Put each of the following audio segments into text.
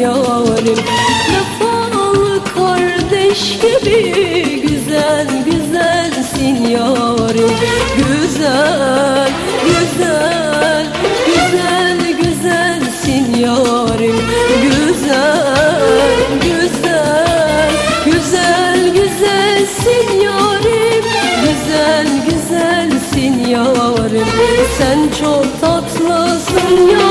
yarim Vefalı kardeş gibi güzel güzelsin yarim Güzel güzel güzel güzelsin yarim Güzel güzel güzel güzelsin yarim Güzel güzelsin yarim Sen çok tatlısın yarim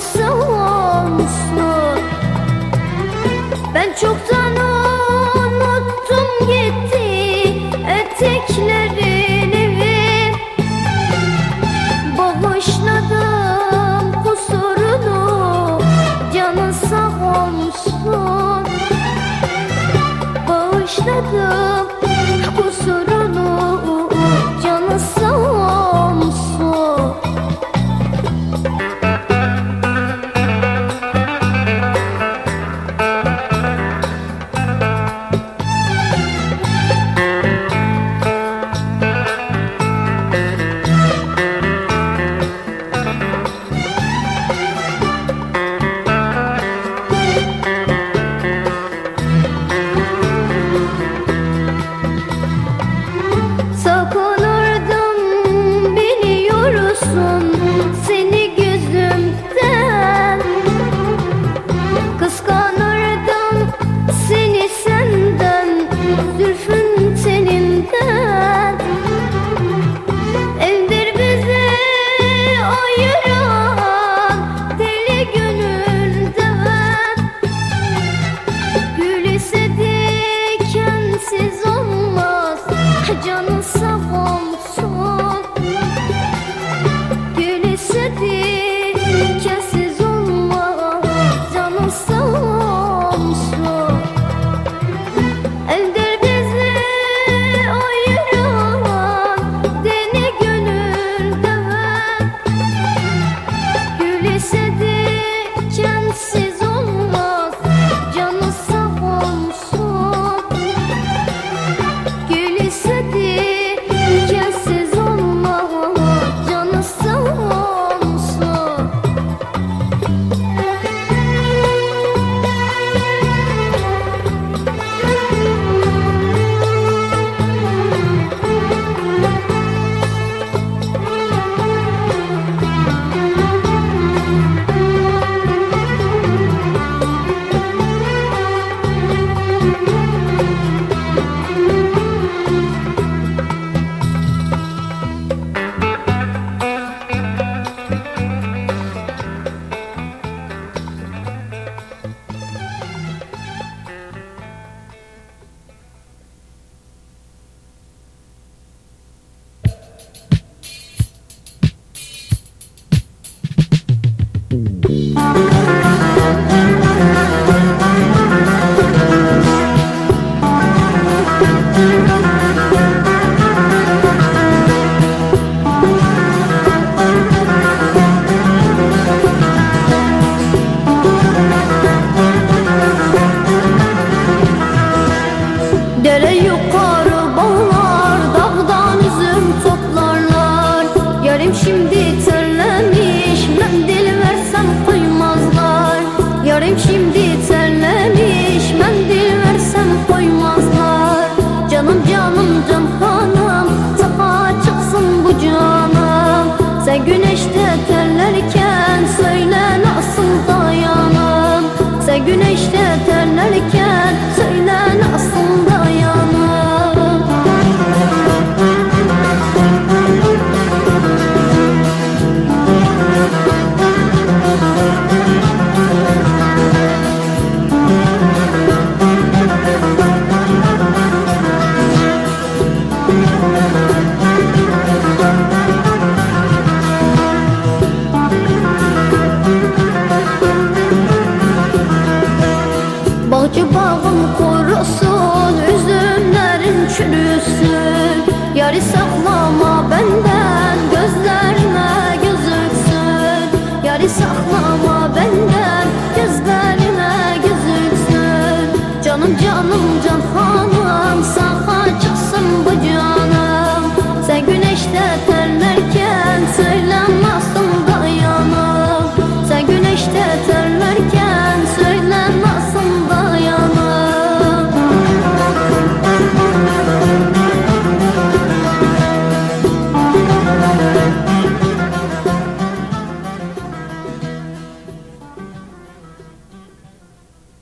nasıl olmuşsun? Ben çoktan unuttum gitti eteklerin evi Bağışladım kusurunu canın sağ olmuşsun. Bağışladım kusurunu. güneşte